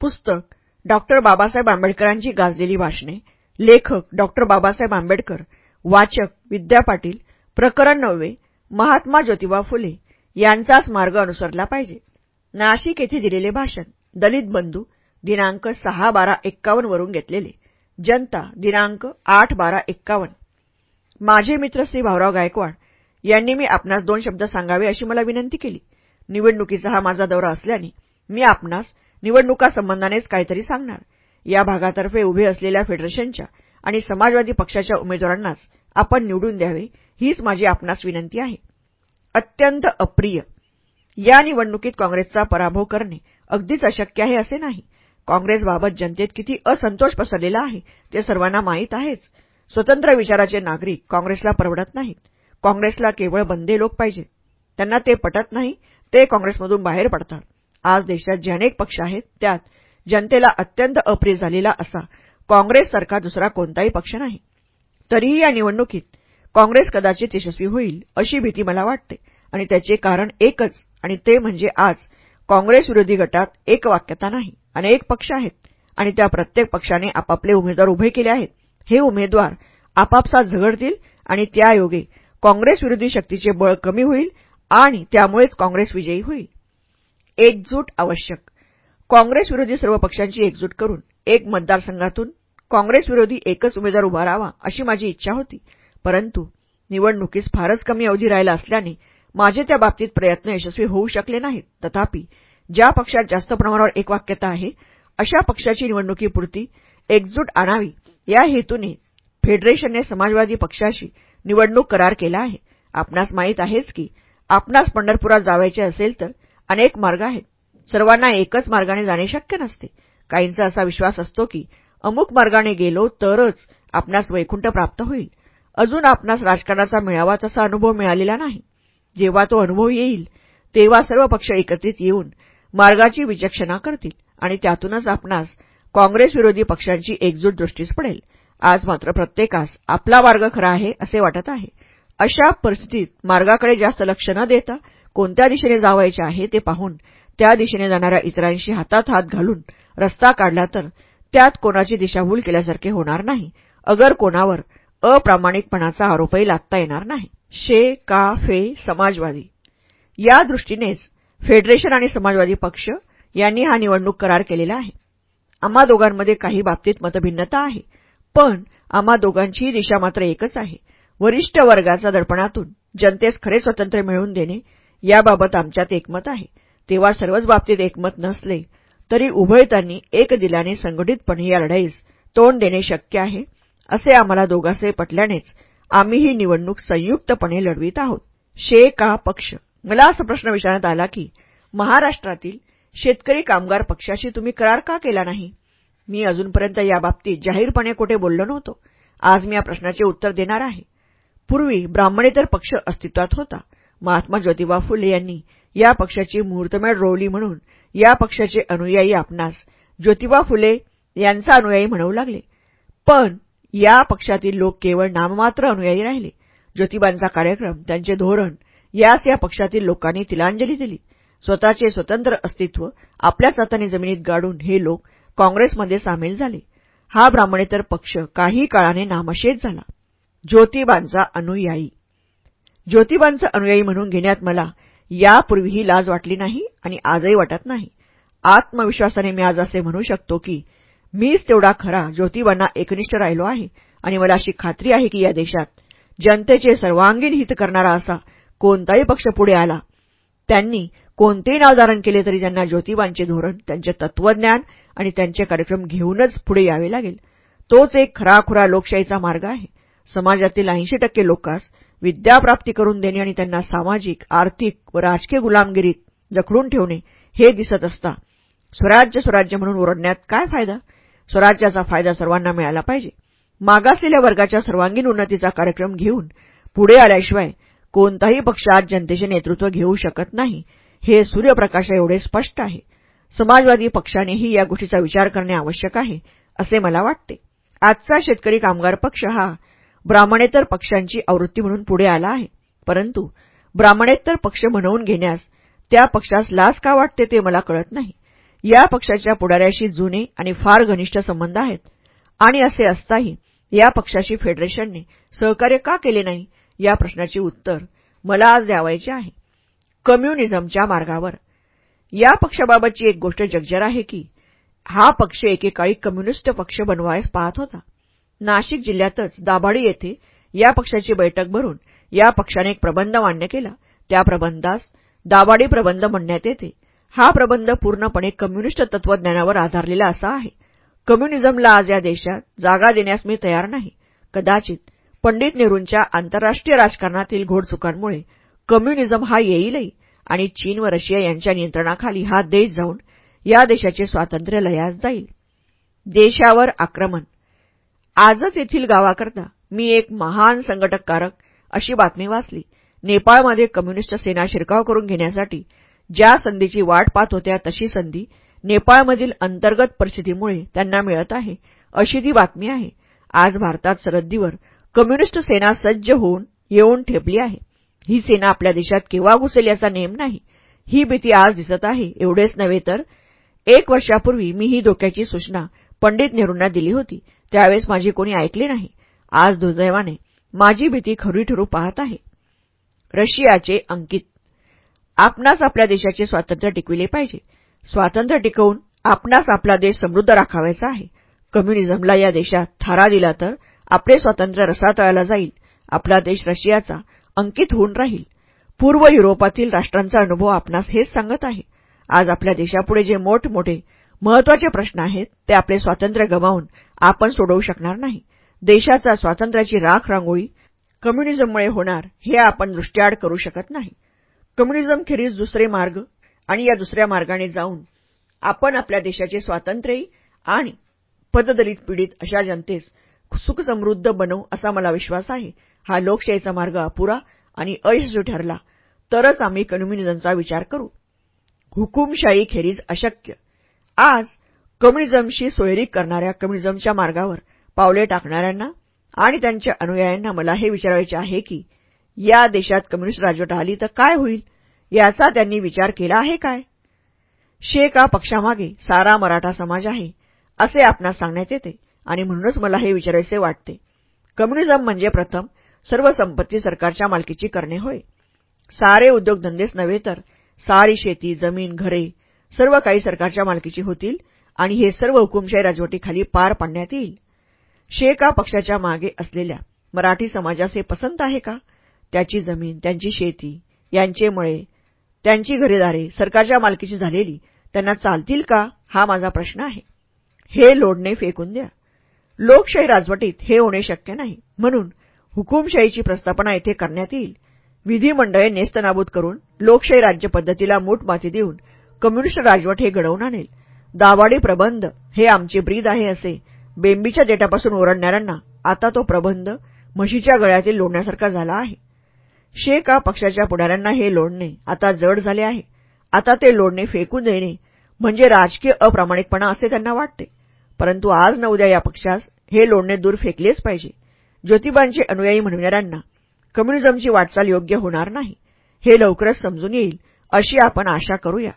पुस्तक डॉक्टर बाबासाहेब आंबेडकरांची गाजलेली भाषणे लेखक डॉक्टर बाबासाहेब आंबेडकर वाचक विद्या पाटील प्रकरण नववे महात्मा ज्योतिबा फुले यांचाच मार्ग अनुसरला पाहिजे. नाशिक येथे दिलेले भाषण दलित बंधू दिनांक सहा बारा एक्कावन्न वरून घेतलेले. जनता दिनांक आठ बारा एक्कावन्न. माझे मित्र श्री भाऊराव गायकवाड यांनी मी आपणास दोन शब्द सांगावे अशी मला विनंती केली. निवडणुकीचा हा माझा दौरा असल्याने मी आपणास निवडणुकासंबंधानेच काहीतरी सांगणार. या भागातर्फे उभे असलेल्या फेडरेशनच्या आणि समाजवादी पक्षाच्या उमेदवारांनाच आपण निवडून द्यावे हीच माझी आपणास विनंती आहे. अत्यंत अप्रिय. या निवडणुकीत काँग्रेसचा पराभव करणे अगदीच अशक्य आहे असे नाही. काँग्रेसबाबत जनतेत किती असंतोष पसरलेला आहे ते सर्वांना माहीत आहेच. स्वतंत्र विचाराचे नागरिक काँग्रेसला परवडत नाहीत. काँग्रेसला केवळ बंदे लोक पाहिजेत. त्यांना ते पटत नाही ते काँग्रेसमधून बाहेर पडतात. आज देशात जे अनेक पक्ष आहेत त्यात जनतेला अत्यंत अप्रिय झालेला असा काँग्रेससारखा दुसरा कोणताही पक्ष नाही. तरीही या निवडणुकीत काँग्रेस कदाचित यशस्वी होईल अशी भीती मला वाटते. आणि त्याचे कारण एकच आणि ते म्हणजे आज काँग्रेस विरोधी गटात एक वाक्यता नाही. अनेक पक्ष आहेत आणि त्या प्रत्येक पक्षाने आपापले उमेदवार उभे केले आहेत. हे उमेदवार आपापसात झगडतील आणि त्यायोगे काँग्रेस विरोधी शक्तीचे बळ कमी होईल आणि त्यामुळेच काँग्रेस विजयी होईल. एकजूट आवश्यक. काँग्रेस विरोधी सर्व पक्षांची एकजूट करून एक मतदारसंघातून काँग्रेस विरोधी एकच उमेदवार उभा राहावा अशी माझी इच्छा होती. परंतु निवडणुकीस फारच कमी अवधी राहिला असल्याने माझे त्या बाबतीत प्रयत्न यशस्वी होऊ शकले नाहीत. तथापि ज्या पक्षात जास्त प्रमाणावर एकवाक्यता आहे अशा पक्षाची निवडणुकीपुरती एकजूट आणावी या हेतूने फेडरेशनने समाजवादी पक्षाशी निवडणूक करार केला आहे. आपणास माहीत आहेच की आपणास पंढरपुरात जावायचे असेल तर अनेक मार्ग आहेत. सर्वांना एकच मार्गाने जाणे शक्य नसते. काहींचा असा विश्वास असतो की अमुक मार्गाने गेलो तरच आपणास वैकुंठ प्राप्त होईल. अजून आपणास राजकारणाचा मिळावा तसा अनुभव मिळालेला नाही. जेव्हा तो अनुभव येईल तेव्हा सर्व पक्ष एकत्रित येऊन मार्गाची विचक्षणा करतील आणि त्यातूनच आपणास काँग्रेस विरोधी पक्षांची एकजूट दृष्टीस पडेल. आज मात्र प्रत्येकास आपला मार्ग खरा आहे असे वाटत आहे. अशा परिस्थितीत मार्गाकडे जास्त लक्ष न देता कोणत्या दिशेने जावायचे आहे ते पाहून त्या दिशेने जाणाऱ्या इतरांशी हातात हात घालून रस्ता काढला तर त्यात कोणाची दिशाभूल केल्यासारखे होणार नाही. अगर कोणावर अप्रामाणिकपणाचा आरोपही लादता येणार नाही. शे का फे समाजवादी. या दृष्टीनेच फेडरेशन आणि समाजवादी पक्ष यांनी हा निवडणूक करार केलेला आहे. आम्हा दोघांमध्ये काही बाबतीत मतभिन्नता आहे पण आम्हा दोघांचीही दिशा मात्र एकच आहे. वरिष्ठ वर्गाचा दडपणातून जनतेस खरे स्वातंत्र्य मिळवून देणे याबाबत आमच्यात एकमत आहे. तेव्हा सर्वच बाबतीत एकमत नसले तरी उभयतांनी एक दिलाने संघटितपणे या लढाईस तोंड देणे शक्य आहे असे आम्हाला दोघांचे पटल्यानेच आम्ही ही निवडणूक संयुक्तपणे लढवित आहोत. शे का पक्ष? मला असा प्रश्न विचारण्यात आला की महाराष्ट्रातील शेतकरी कामगार पक्षाशी तुम्ही करार का केला नाही? मी अजूनपर्यंत याबाबतीत जाहीरपणे कुठे बोललो नव्हतो. आज मी या प्रश्नाचे उत्तर देणार आहे. पूर्वी ब्राह्मणेतर पक्ष अस्तित्वात होता. महात्मा ज्योतिबा फुले यांनी या पक्षाची मुहूर्तमेढ रोवली म्हणून या पक्षाचे अनुयायी आपणास ज्योतिबा फुले यांचा अनुयायी म्हणवू लागले. पण या पक्षातील लोक केवळ नाममात्र अनुयायी राहिले. ज्योतिबांचा कार्यक्रम त्यांचे धोरण यास या पक्षातील लोकांनी तिलांजली दिली. स्वतःचे स्वतंत्र अस्तित्व आपल्याच हाताने जमिनीत गाडून हे लोक काँग्रेसमध्ये सामील झाले. हा ब्राह्मणेतर पक्ष काही काळाने नामशेष झाला. ज्योतिबांचा अनुयायी ज्योतिबांचा अनुयायी म्हणून घेण्यात मला यापूर्वीही लाज वाटली नाही आणि आजही वाटत नाही. आत्मविश्वासाने मी आज असे म्हणू शकतो की मीच तेवढा खरा ज्योतिबांना एकनिष्ठ राहिलो आहे आणि मला अशी खात्री आहे की या देशात जनतेचे सर्वांगीण हित करणारा असा कोणताही पक्ष पुढे आला त्यांनी कोणतेही नाव धारण केले तरी त्यांना ज्योतिबांचे धोरण त्यांचे तत्वज्ञान आणि त्यांचे कार्यक्रम घेऊनच पुढे यावे लागेल. तोच एक खराखुरा लोकशाहीचा मार्ग आहे. समाजातील ऐंशी टक्के लोकांस विद्याप्राप्ती करून देणे आणि त्यांना सामाजिक आर्थिक व राजकीय गुलामगिरीत जखडून ठेवणे हे दिसत असता स्वराज्य स्वराज्य म्हणून ओरडण्यात काय फायदा? स्वराज्याचा फायदा सर्वांना मिळाला पाहिजे. मागासलेल्या वर्गाच्या सर्वांगीण उन्नतीचा कार्यक्रम घेऊन पुढे आल्याशिवाय कोणताही पक्ष आज जनतेचे नेतृत्व घेऊ शकत नाही हे सूर्यप्रकाशा एवढे स्पष्ट आहे. समाजवादी पक्षानेही या गोष्टीचा विचार करणे आवश्यक आहे असे मला वाटते. आजचा शेतकरी कामगार पक्ष हा ब्राह्मणेतर पक्षांची आवृत्ती म्हणून पुढे आला आहे. परंतु ब्राह्मणेतर पक्ष म्हणवून घेण्यास त्या पक्षास लाच का वाटते ते मला कळत नाही. या पक्षाच्या पुढाऱ्याशी जुने आणि फार घनिष्ठ संबंध आहेत. आणि असे असताही या पक्षाशी फेडरेशनने सहकार्य का केले नाही? या प्रश्नाचे उत्तर मला आज द्यावायचे आहे. कम्युनिझमच्या मार्गावर. या पक्षाबाबतची एक गोष्ट जगजर आहे की हा पक्ष एकेकाळी कम्युनिस्ट पक्ष बनवायस पाहत होता. नाशिक जिल्ह्यातच दाभाडी येथे या पक्षाची बैठक भरून या पक्षाने एक प्रबंध मान्य केला. त्या प्रबंधास दाभाडी प्रबंध म्हणण्यात येते. हा प्रबंध पूर्णपणे कम्युनिस्ट तत्वज्ञानावर आधारलेला असा आहे. कम्युनिझमला आज या देशात जागा देण्यास मी तयार नाही. कदाचित पंडित नेहरूंच्या आंतरराष्ट्रीय राजकारणातील घोडचुकांमुळे कम्युनिझम हा येईलही आणि चीन व रशिया यांच्या नियंत्रणाखाली हा देश जाऊन या देशाचे स्वातंत्र्य लयास जाईल. देशावर आक्रमण आजच येथील गावाकरता मी एक महान संघटककारक अशी बातमी वाचली. नेपाळमध्ये कम्युनिस्ट सेना शिरकाव करून घेण्यासाठी ज्या संधीची वाट पाहत होत्या तशी संधी नेपाळमधील अंतर्गत परिस्थितीमुळे त्यांना मिळत आहे अशी ती बातमी आहे. आज भारतात सरहद्दीवर कम्युनिस्ट सेना सज्ज होऊन येऊन ठेपली आहे. ही सेना आपल्या देशात केव्हा घुसेल याचा नेम नाही. ही भीती आज दिसत आहे एवढेच नव्हे तर एक वर्षापूर्वी मी ही धोक्याची सूचना पंडित नेहरूंना दिली होती. त्यावेळेस माझी कोणी ऐकले नाही. आज दुर्दैवाने माझी भीती खरी ठरू पाहत आहे. रशियाचे अंकित. आपणास आपल्या देशाचे स्वातंत्र्य टिकविले पाहिजे. स्वातंत्र्य टिकवून आपणास आपला देश समृद्ध राखावायचा आहे. कम्युनिझमला या देशात थारा दिला तर आपले स्वातंत्र्य रसातळाला जाईल. आपला देश रशियाचा अंकित होऊन राहील. पूर्व युरोपातील राष्ट्रांचा अनुभव आपणास हेच सांगत आहे. आज आपल्या देशापुढे जे मोठमोठे महत्त्वाचे प्रश्न आहेत ते आपले स्वातंत्र्य गमावून आपण सोडवू शकणार नाही. देशाचा स्वातंत्र्याची राख रांगोळी कम्युनिझममुळे होणार हे आपण दृष्टीआड करू शकत नाही. कम्युनिझमखेरीज दुसरे मार्ग आणि या दुसऱ्या मार्गाने जाऊन आपण आपल्या देशाचे स्वातंत्र्यही आणि पददलित पीडित अशा जनतेस सुखसमृद्ध बनवू असा मला विश्वास आहे. हा लोकशाहीचा मार्ग अपुरा आणि अयशस्वी ठरला तरच आम्ही कम्युनिझमचा विचार करू. हुकुमशाही खेरीज अशक्य आज कम्युनिझमशी सोयरी करणाऱ्या कम्युनिझमच्या मार्गावर पावले टाकणाऱ्यांना आणि त्यांच्या अनुयायांना मला हे विचारायचे आहे की या देशात कम्युनिस्ट राजवट आली तर काय होईल? याचा त्यांनी विचार केला आहे काय? शेका पक्षामागे सारा मराठा समाज आहे असे आपणास सांगण्यात येते आणि म्हणूनच मला हे विचारायचे वाटते. कम्युनिझम म्हणजे प्रथम सर्व संपत्ती सरकारच्या मालकीची करणे होय. सारे उद्योगधंदेच नव्हे तर सारी शेती जमीन घरे सर्व काही सरकारच्या मालकीची होतील आणि हे सर्व हुकुमशाही राजवटीखाली पार पाडण्यात येईल. शेका पक्षाच्या मागे असलेल्या मराठी समाजास हे पसंत आहे का? त्याची जमीन त्यांची शेती यांचे मळे त्यांची घरेदारे सरकारच्या मालकीची झालेली त्यांना चालतील का? हा माझा प्रश्न आहे. हे लोडणे फेकून द्या. लोकशाही राजवटीत हे होणे शक्य नाही. म्हणून हुकुमशाहीची प्रस्थापना येथे करण्यात येईल. विधिमंडळे नेस्तनाबूत करून लोकशाही राज्यपद्धतीला मूठ माती देऊन कम्युनिस्ट राजवट हे घडवून आणेल. दावाडी प्रबंध हे आमचे ब्रीद आहे असे बेंबीच्या देटापासून ओरडणाऱ्यांना आता तो प्रबंध म्हशीच्या गळ्यातील लोडण्यासारखा झाला आहे. शेका पक्षाच्या पुढाऱ्यांना हे लोडणे आता जड झाले आहे. आता ते लोडणे फेकून देणे म्हणजे राजकीय अप्रामाणिकपणा असे त्यांना वाटते. परंतु आज न उद्या या पक्षास हे लोडणे दूर फेकलेच पाहिजे. ज्योतिबांचे अनुयायी म्हणणाऱ्यांना कम्युनिझमची वाटचाल योग्य होणार नाही. हे लवकरच समजून येईल अशी आपण आशा करूया.